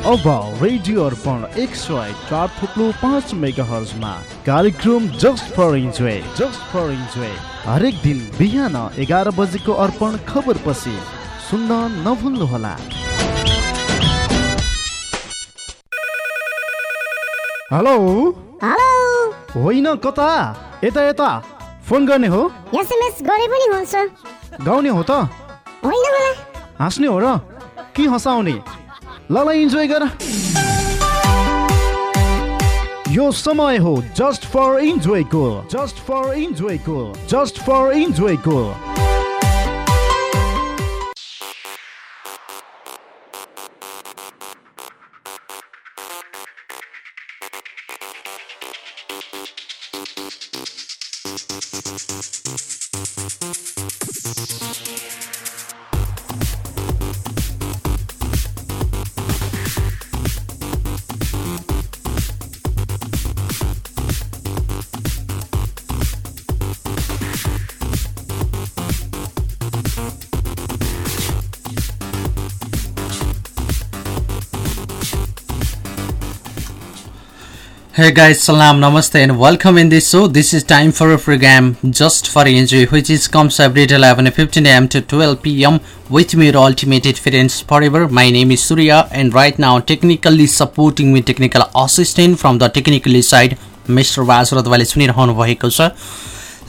अब रेडियो अर्पण एक सय चार थुप्लो पाँच मेगा हर्जमा कार्यक्रम just for enjoy just for enjoy हरेक दिन बिहान एघार बजेको अर्पण खबर पछि सुन्न नभुल्नुहोला। हेलो? हेलो? होइन कता? यता यता। फोन गर्ने हो? एसएमएस गरे पनि हुन्छ। गाउने हो त। होइन होला। हाँस्ने हो र? के हँसाउने? ल इन्जोय गर। यो समय हो जस्ट फर इन्जोयको जस्ट फर इन्जोयको जस्ट फर इन्जोयको Hey guys, salam, namaste and welcome in this show. This is time for a program just for enjoy which is comes every day 11 15 am to 12 pm with me your ultimate friends forever. My name is Surya and right now technically supporting me technical assistant from the technically side Mr. तपाईँले सुनिरहनु भएको छ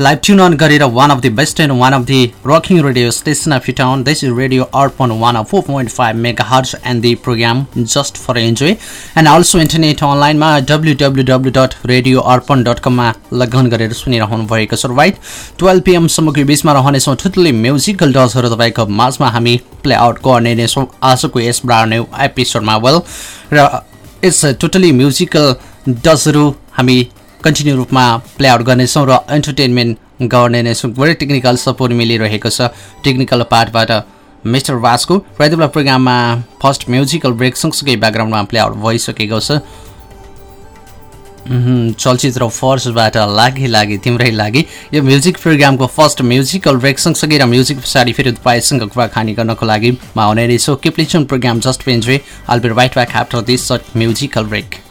live tune on गरेर one of the best and one of the rocking radio station of town this is radio Arpan one of four point five megahertz and the program just for enjoy and also internet अनलाइनमा W W W dot radio Arpan dot कममा लगन गरेर सुनिरहनु भएको छ right twelve पिएमसम्मको बिचमा रहनेछौँ थुत्लै musical डजहरू तपाईँको माझमा हामी प्ले आउट गर्ने नै छौँ आजको यस ब्रान्ड एपिसोडमा वेल र इट्स टोटली म्युजिकल डजहरू हामी कन्टिन्यू रूपमा प्ले आउट गर्नेछौँ र इन्टरटेनमेन्ट गर्ने नै छौँ। धेरै टेक्निकल सपोर्ट मिलिरहेको छ। टेक्निकल पार्टबाट मिस्टर वासको र यति बेला प्रोग्राममा फर्स्ट म्युजिकल ब्रेक सँगसँगै ब्याकग्राउन्डमा प्ले आउट भइसकेको छ। चलचित्र फर्स्टबाट लागि लागि तिम्रै लागि। यो म्युजिक प्रोग्रामको फर्स्ट म्युजिकल ब्रेक सँगसँगै र म्युजिक पछाडि फेरि तपाईँसँग कुराकानी गर्नको लागि म आउने रहेछु keep listening program just पेन्जवे I'll be right back after this short musical break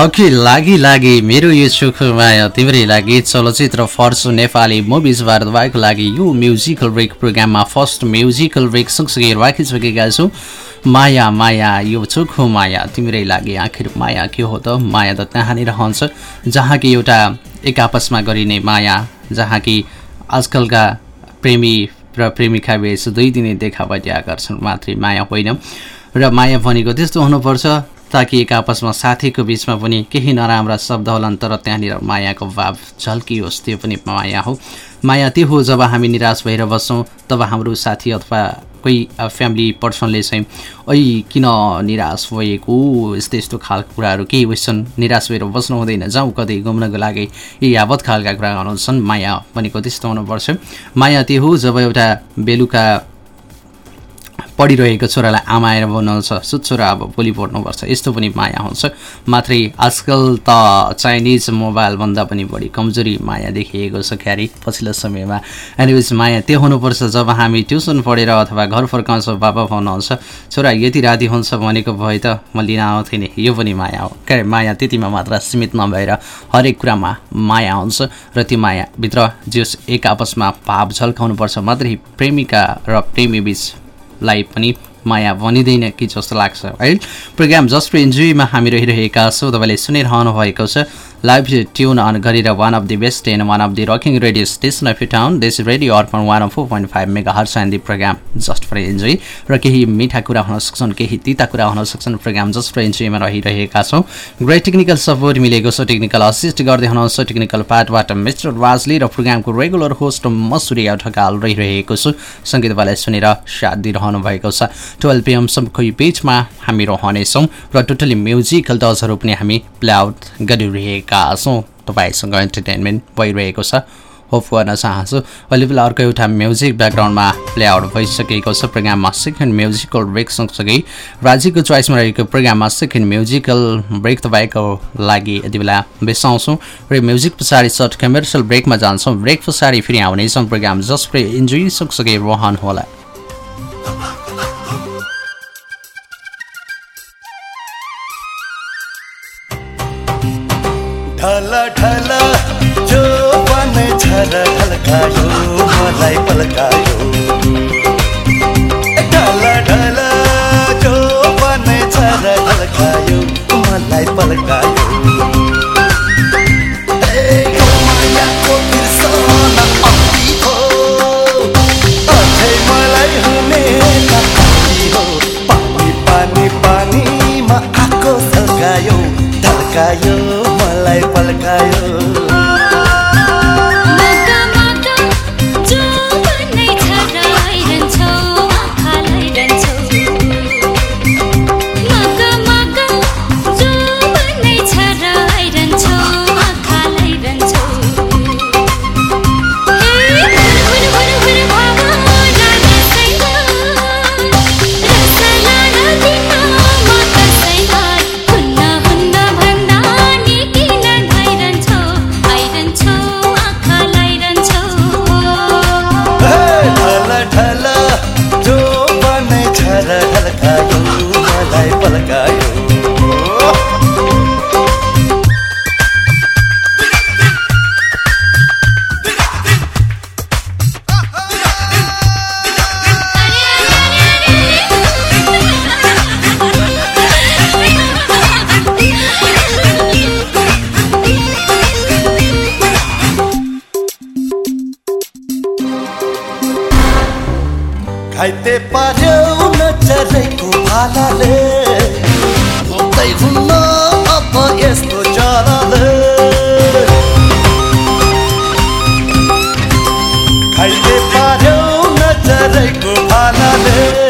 अघि लागि लागि मेरो यो सुख माया तिम्रै लागि चलचित्र फर्सु नेपाली मुभिज भारतवाईको लागि यो म्युजिकल ब्रेक प्रोग्राममा फर्स्ट म्युजिकल ब्रेक सँगसँगै राखिसकेका छौँ। माया माया यो चोखो माया तिम्रै लागि आखिर माया के हो त? माया त त्यहाँ नै रहन्छ? जहाँ कि एउटा एक आपसमा गरिने माया जहाँ कि आजकलका प्रेमी र प्रेमिका बेच दुई दिने देखावटी आकर्षण मात्रै माया होइन। र माया भनेको त्यस्तो हुनुपर्छ। ताकि एक आपसमा साथीको बिचमा पनि केही नराम्रा शब्द होलान् तर त्यहाँनिर मायाको भाव झल्कियोस् त्यो पनि माया हो। माया त्यो हो जब हामी निराश भएर बस्छौँ तब हाम्रो साथी अथवा कोही फ्यामिली पर्सनले चाहिँ ऐ किन निराश भएको? यस्तो यस्तो खालको कुराहरू केही क्वेसन निराश भएर बस्नु हुँदैन। जाउँ कतै घुम्नको लागि यी यावत खालका कुराहरू छन् माया भनेको त्यस्तो हुनुपर्छ। माया त्यो हो जब एउटा बेलुका पढिरहेको छोरालाई आमाएर बनाउँछ सुत छोरा अब भोलि पढ्नुपर्छ यस्तो पनि माया हुन्छ। मात्रै आजकल त चाइनिज मोबाइलभन्दा पनि बढी कमजोरी माया देखिएको छ क्यारी पछिल्लो समयमा। एनिवेज माया त्यो हुनुपर्छ जब हामी ट्युसन पढेर अथवा घर फर्काउँछौँ बाबा भन्नुहुन्छ छोरा यति राति हुन्छ भनेको भए त म लिन आउँथेँ नि यो पनि माया हो। क्यारे माया त्यतिमा मात्र सीमित नभएर हरेक कुरामा माया हुन्छ र त्यो मायाभित्र जस एक आपसमा भाव झल्काउनुपर्छ। मात्रै प्रेमिका र प्रेमी बिच लाई पनि माया भनिँदैन कि जस्तो लाग्छ। है प्रोग्राम जस्ट इन्जोयमा हामी रहिरहेका छौँ तपाईँले सुनिरहनु भएको छ लाइभ ट्युन अन गरेर one of the best and one of the rocking radio station of town this radio Arpan one of four point five megahertz and the program just for enjoy र केही मिठा कुरा हुन सक्छन् केही तिता कुरा हुन सक्छन् प्रोग्राम जस्ट फर इन्जोयमा रहिरहेका छौँ। ग्रेट टेक्निकल सपोर्ट मिलेको छ टेक्निकल असिस्ट गर्दै हुनुहुन्छ टेक्निकल पार्टबाट मिस्टर वाजली र प्रोग्रामको रेगुलर होस्ट म सूर्य ठकाल रहिरहेको छु। सँगै तपाईँलाई सुनेर साथ दिइरहनु भएको छ। टुवेल्भ पिएमसम्मको यो पेजमा हामी रहनेछौँ र टोटली म्युजिकल डजहरू पनि हामी प्ले आउट गरिरहेका छौँ। तपाईँसँग इन्टरटेनमेन्ट भइरहेको छ। होप गर्न चाहन्छु। अहिले बेला अर्को एउटा म्युजिक ब्याकग्राउन्डमा प्ले आउट भइसकेको छ। प्रोग्राममा सेकेन्ड म्युजिकल ब्रेक सँगसँगै राज्यको चोइसमा रहेको प्रोग्राममा सेकेन्ड म्युजिकल ब्रेक तपाईँको लागि यति बेला बिसाउँछौँ र म्युजिक पछाडि सर्ट कमर्सियल ब्रेकमा जान्छौँ। ब्रेक पछाडि फेरि आउनेछौँ। प्रोग्राम जस्ट इन्जोय सँगसँगै रहनुहोला। ढल ढल जो झर ढलकायो मलाई पलकायो ढल ढल जो बन झर ढलकायो मलाई पलकायो ए, मलाई हुने জানালে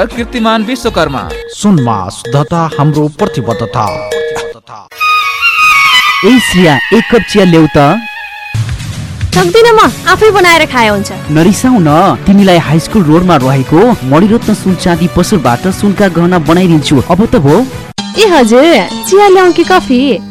कीर्तिमान विश्वकर्मा। सुनमा शुद्धता हाम्रो प्रतिबद्धता। ए श्रिया एक कप चिया ल्याउ त। सक्दिनँ म आफै बनाएर खाए हुन्छ। नरिसाउ न तिमीलाई हाई स्कुल रोडमा रहेको मणिरत्न सुन चाँदी पसलबाट सुनका गहना बनाइदिन्छु। अब त भो। ए हजुर चिया ल्याउँ कि कफी?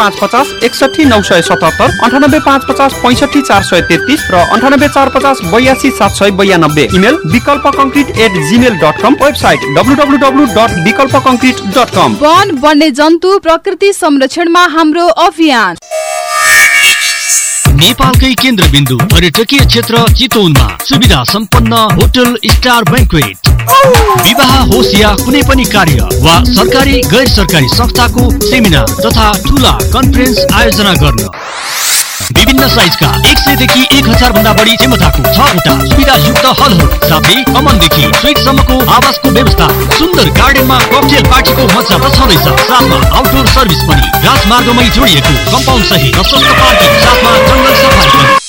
पाँच पचास एकसठी नौ सय सतहत्तर अन्ठानब्बे पाँच पचास पैँसठी चार सय तेत्तिस र अन्ठानब्बे चार पचास बयासी सात सय बयानब्बे। Email Vikalpa concrete at Gmail dot com website W W W dot Vikalpa concrete dot com वन वन्य जन्तु प्रकृति संरक्षणमा हाम्रो अभियान। नेपालकै केन्द्रबिन्दु पर्यटकीय क्षेत्र चितवनमा सुविधा सम्पन्न होटल स्टार ब्याङ्कवेट। विवाह होस् या कुनै पनि कार्य वा सरकारी गैर सरकारी संस्थाको सेमिनार तथा ठुला कन्फरेन्स आयोजना गर्न। विभिन्न साइजका एक सयदेखि एक हजार भन्दा बढी क्षमताको छवटा सुविधायुक्त हलहरू साथै कमनदेखि स्विटसम्मको आवासको व्यवस्था सुन्दर गार्डनमा ककटेल पार्टीको मजा त छँदैछ साथमा आउटडोर सर्भिस पनि राजमार्गमै जोडिएको कम्पाउन्ड सहित प्रशस्त पार्किङ जङ्गल सफारी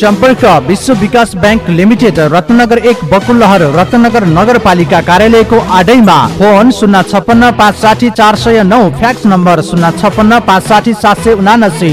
सम्पर्क विश्व विकास ब्याङ्क लिमिटेड रत्नगर एक बकुलहर रत्नगर नगरपालिका कार्यालयको आडैमा। फोन शून्य छप्पन्न पाँच साठी चार सय नौ फ्याक्स नम्बर शून्य छप्पन्न पाँच साठी सात सय उनासी।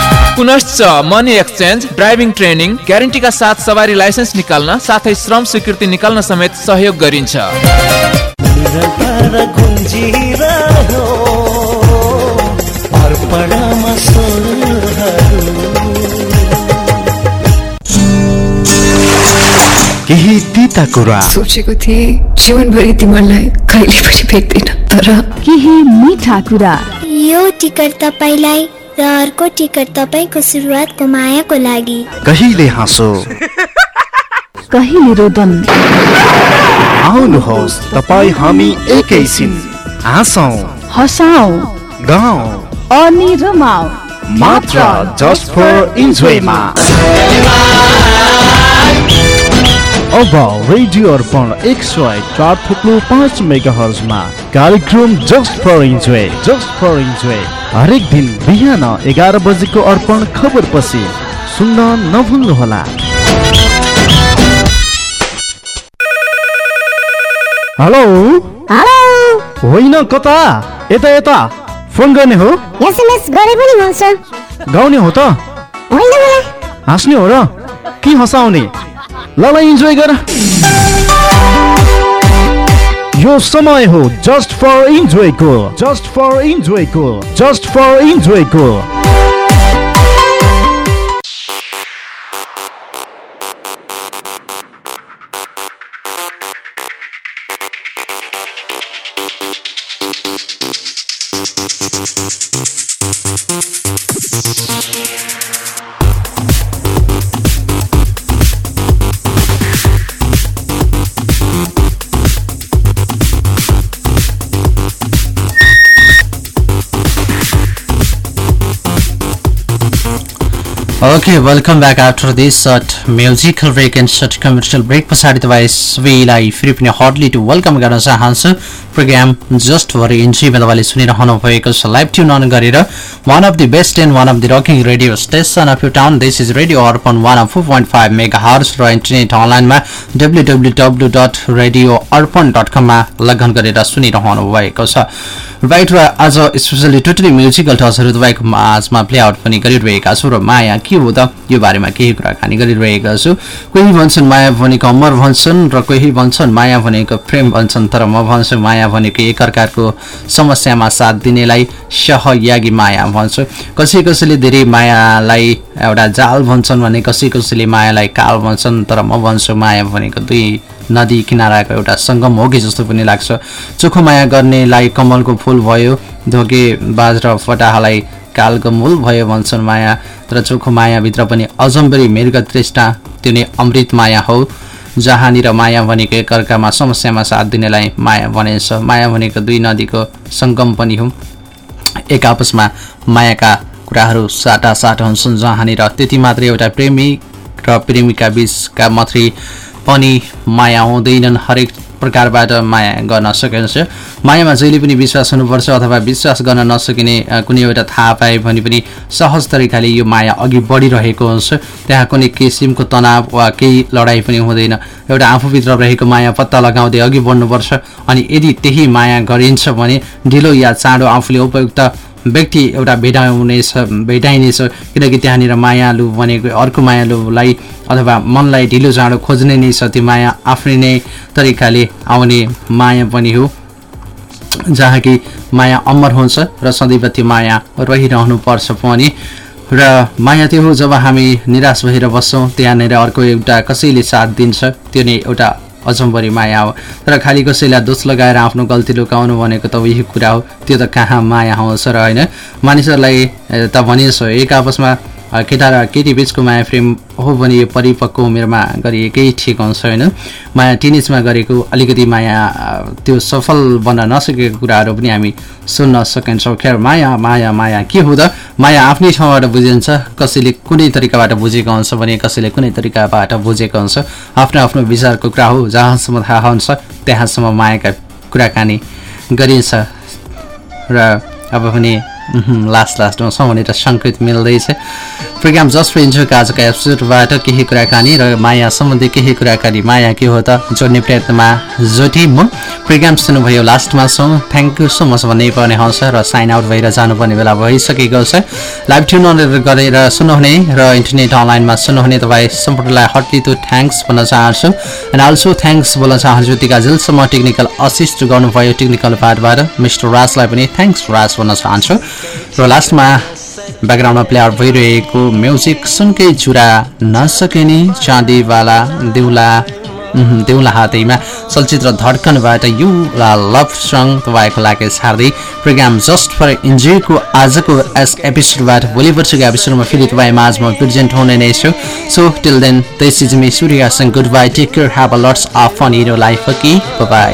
पुनश्च मनी एक्सचेन्ज ड्राइभिङ ट्रेनिङ ग्यारेन्टीका साथ सवारी लाइसेन्स निकाल्न साथै श्रम स्वीकृति निकाल्न समेत सहयोग गरिन्छ। केही तिता कुरा। सोचेको थिएँ जीवनभरि तिमीलाई कहिले पनि भेट्दिन तर केही मिठा कुरा। यो टिकट तपाईँलाई र अर्को टिकट तपाईँको सुरुवातको मायाको लागि। कहिले हाँसो? कहिले रोदन आउनुहोस् तपाईँ हामी एकैछिन हाँसौँ। हसाउ। गाउँ। अनि रमाउ मात्र जस्ट फर इन्जोयमा अब रेडियो अर्पण एक सय चार थुप्लो पाँच मेगा हर्जमा कार्यक्रम just for enjoy just for enjoy हरेक दिन बिहान एघार बजेको अर्पण खबर पछि सुन्न नभुल्नुहोला हेलो हेलो होइन कता यता यता फोन गर्ने हो एसएमएस गरे पनि हुन्छ गाउने हो त होइन हाँस्ने हो र के हँसाउने ल ल इन्जोय गर। यो समय हो जस्ट फर इन्जोयको जस्ट फर इन्जोयको just for इन्जोयको okay welcome back after this short musical break and short commercial break पछाडि तपाईँ सबैलाई फेरि पनि हर्डली टु वेलकम गर्न चाहन्छु। प्रोग्राम जस्ट फर इन्जी तपाईँले सुनिरहनु भएको छ। लाइभ ट्युन अन गरेर one of the best and one of the rocking radio station of you town this is radio Arpan one of four point five megahertz र internet अनलाइनमा W W W dot radio Arpan dot कममा लगन गरेर सुनिरहनु भएको छ। Right र आज स्पेसली टोटली म्युजिकल टचहरू तपाईँको माझमा प्ले आउट पनि गरिरहेका छु र माया के हो त? यो बारेमा केही कुराकानी गरिरहेका छु। कोही भन्छन् माया भनेको अमर भन्छन् र कोही भन्छन् माया भनेको प्रेम भन्छन् तर म भन्छु माया भनेको एकअर्काको समस्यामा साथ दिनेलाई सहयागी माया भन्छु। कसै कसैले धेरै मायालाई एउटा जाल भन्छन् भने कसै कसैले मायालाई काल भन्छन् तर म भन्छु माया भनेको दुई नदी किनाराको एउटा सङ्गम हो कि जस्तो पनि लाग्छ। चोखो माया गर्नेलाई कमलको फुल भयो धोके बाज र फटाहालाई कालको मूल भयो भन्छन् माया तर चोखो मायाभित्र पनि अजम्बरी मृग तृष्णा त्यो नै अमृत माया हो। जहाँनिर माया भनेको एकअर्कामा समस्यामा साथ दिनेलाई माया भनिन्छ माया भनेको दुई नदीको सङ्गम पनि हो एक आपसमा मायाका कुराहरू साटा साटा हुन्छन् जहाँनिर त्यति मात्रै एउटा प्रेमिक र प्रेमिका बिचका मात्रै पनि माया हुँदैनन्। हरेक प्रकारबाट माया गर्न सकिन्छ। मायामा जहिले पनि विश्वास हुनुपर्छ अथवा विश्वास गर्न नसकिने कुनै एउटा थाहा पाए भने पनि सहज तरिकाले यो माया अघि बढिरहेको हुन्छ। त्यहाँ कुनै किसिमको तनाव वा केही लडाइँ पनि हुँदैन। एउटा आफूभित्र रहेको माया पत्ता लगाउँदै अघि बढ्नुपर्छ। अनि यदि त्यही माया गरिन्छ भने ढिलो या चाँडो आफूले उपयुक्त व्यक्ति एउटा भेटाउनेछ भेटाइनेछ किनकि त्यहाँनिर मायालु भनेको अर्को मायालुलाई अथवा मनलाई ढिलो चाँडो खोज्ने नै छ त्यो माया आफ्नै नै तरिकाले आउने माया पनि हो। जहाँ कि माया अमर हुन्छ र सदैव त्यो माया रहिरहनु पर्छ पनि। र माया त्यो हो जब हामी निराश भएर बस्छौँ त्यहाँनिर अर्को एउटा कसैले साथ दिन्छ त्यो नै एउटा अचम्बरी माया हो। तर खालि कसैलाई दोष लगाएर आफ्नो गल्ती लुकाउनु भनेको त यही कुरा हो। त्यो त कहाँ माया आउँछ र होइन? मानिसहरूलाई त भनिन्छ एक आपसमा केटा र केटी बिचको माया प्रेम हो भने यो परिपक्व उमेरमा गरिएकै ठिक हुन्छ होइन। माया टिनेजमा गरेको अलिकति माया त्यो सफल बन्न नसकेको कुराहरू पनि हामी सुन्न सकिन्छौँ। खेर माया माया माया के हो माया आफ्नै ठाउँबाट बुझिन्छ कसैले कुनै तरिकाबाट बुझेको हुन्छ भने कसैले कुनै तरिकाबाट बुझेको हुन्छ आफ्नो आफ्नो विचारको कुरा हो जहाँसम्म थाहा हुन्छ त्यहाँसम्म मायाका कुराकानी गरिन्छ। र अब पनि लास्ट लास्टमा छौँ भनेर सङ्केत मिल्दैछ। प्रोग्राम जस्ट इन्जोको आजको एपिसोडबाट केही कुराकानी र माया सम्बन्धी केही कुराकानी। माया के हो त? जोड्ने प्रयत्नमा जोटी म। प्रोग्राम सुन्नुभयो लास्टमा छौँ। थ्याङ्क यू सो मच भन्नै पर्ने हुन्छ र साइन आउट भएर जानुपर्ने बेला भइसकेको छ। लाइभ ट्युन गरेर सुन्नुहुने र इन्टरनेट अनलाइनमा सुन्नुहुने तपाईँ सम्पूर्णलाई हटली टु थ्याङ्क्स भन्न चाहन्छु। एन्ड अल्सो थ्याङ्क्स भन्न चाहन्छु टिका जेलसम्म टेक्निकल असिस्ट गर्नुभयो टेक्निकल पार्टबाट मिस्टर राजलाई पनि थ्याङ्क्स राज भन्न चाहन्छु। र लास्टमा ब्याकग्राउन्डमा प्लेआउट भइरहेको म्युजिक सुनकै चुरा नसकिने चाँदीवाला देउला देउला हातैमा चलचित्र धड्कनबाट यु लभ सङ तपाईँको लागि छार्दै प्रोग्राम जस्ट फर इन्जोयको आजको एस एपिसोडबाट भोलि वर्षको एपिसोडमा फेरि तपाईँ माझमा प्रेजेन्ट हुने नै छु। So till then this is me Surya Singh good bye take care have a lots of fun in life कि बाई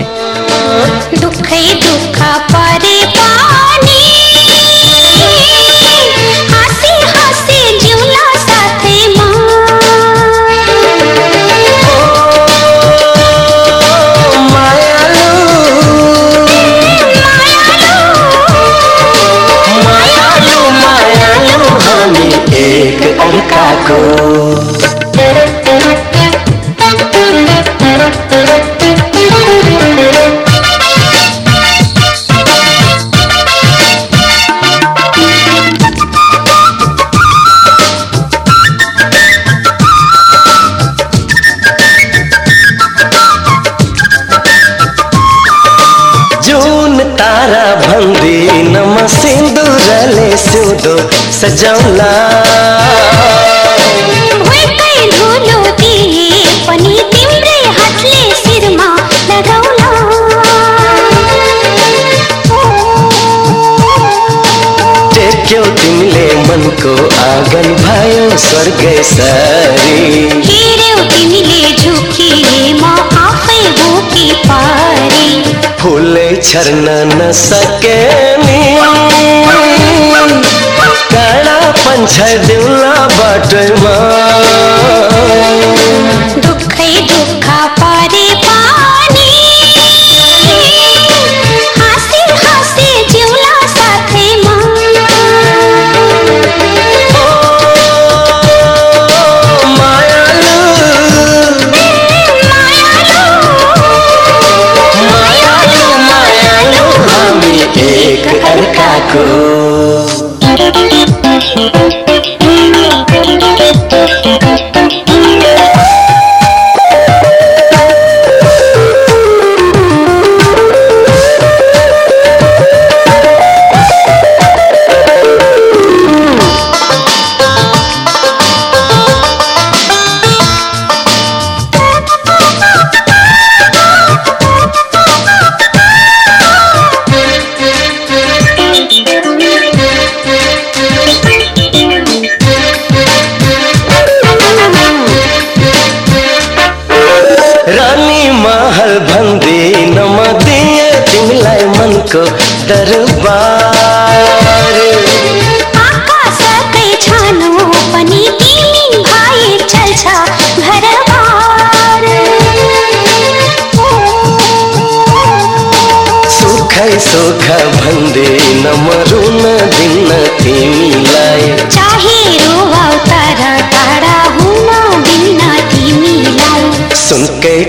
अर्काको तारा भन्दी नम सिन्दुरले सुदो सजाउला स्वर्ग सरी। हेऱ्यौ तिमीले झुकिए म आफै बोकी पारी। फुलै छर्न नसके नि। काँडा पन्छ दिउला बाटोमा दुःखै दुःख अर्काको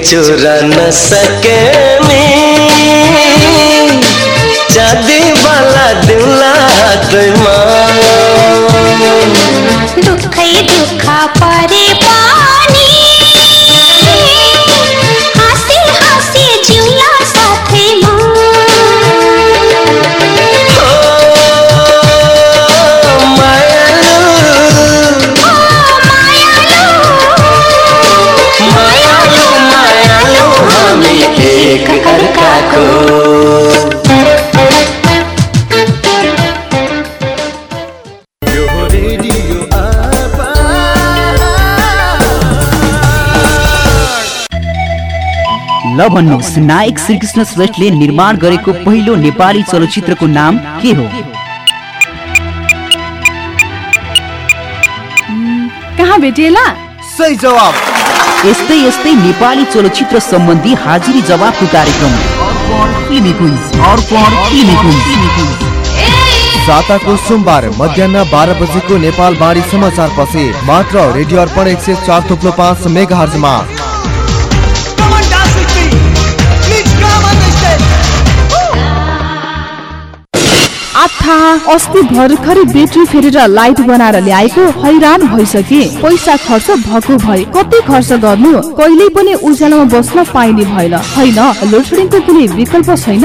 चुरा नसके नि जादी वाला दिउला हातमा दुःखै दुःख परे पानी भन्नुहोस्। नायक श्रीकृष्ण श्रेष्ठले निर्माण गरेको पहिलो नेपाली चलचित्रको नाम के हो? कहाँ भेटिएला? सही जवाब। यस्तै यस्तै नेपाली चलचित्र सम्बन्धी हाजिरी जवाबको कार्यक्रम साताको सोमबार मध्याह बाह्र बजेको नेपाल बाढी समाचार पछि मात्र रेडियो अर्पण एक सय चार थुप्लो पाँच मेगा आथा अस्ति भर्खरै ब्याट्री फेरेर लाइट बनाएर ल्याएको हैरान भइसके। पैसा खर्च भएको भए कति खर्च गर्नु? कहिल्यै पनि उज्यालोमा बस्न पाइने भएन। होइन लोडसेडिङको कुनै विकल्प छैन।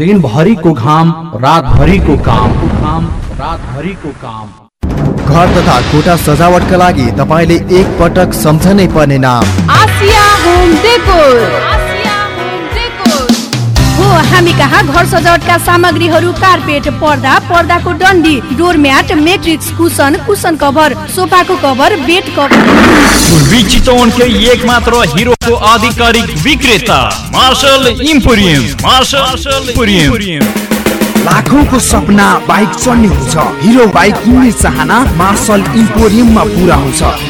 दिनभरिको घाम रातभरिको काम। घाम रातभरिको काम। घर तथा कोठा सजावटका लागि तपाईँले एक पटक सम्झनै पर्ने नाम। Asia home decor. Asia home कहाँ? घर सजावटका सामग्रीहरू कार्पेट पर्दा पर्दाको डन्डी doormat mattress cushion cushion cover सोफाको cover bed cover. पूर्वी चितवन के एक मात्र हीरो को आधिकारिक विक्रेता मार्शल इम्पोरियम मार्शल इम्पोरियम। लाखौंको सपना बाइक चढ्ने हुन्छ हिरो बाइक किन्ने चाहना मार्शल इम्पोरियममा पुरा हुन्छ।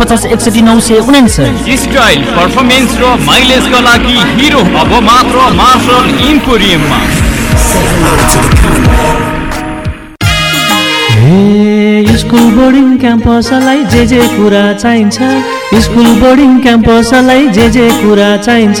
पचास एकसठी नौ सय। उनासय स्टाइल पर्फर्मेन्स र माइलेजका लागि हिरो अब मात्र मार्शल इम्पोरियममा स्कुल बोर्डिङ क्याम्पसलाई जे जे कुरा चाहिन्छ स्कुल बोर्डिङ क्याम्पसलाई जे जे कुरा चाहिन्छ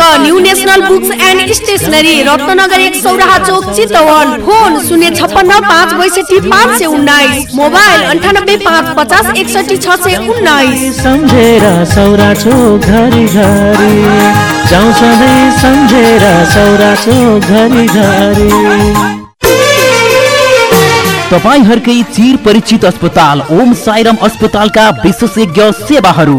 new national books and stationery Ratnagar एक सौराहा चोक चितवन फोन शून्य छप्पन्न पाँच बैसठी पाँच सय उन्नाइस मोबाइल अन्ठानब्बे पाँच पचास एकसठी छ सय उन्नाइस। सम्झेर सौरा चोक घरि घरि जाउँ सधैँ सम्झेर सौरा चोक घरि घरि। तपाईँहरूकै चिर परिचित अस्पताल ओम साइरम अस्पतालका विशेषज्ञ सेवाहरू।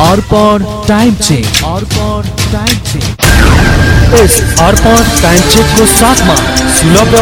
Arpan time check. Arpan time check. यस अर्पण टाइम चेकको साथमा सुलभ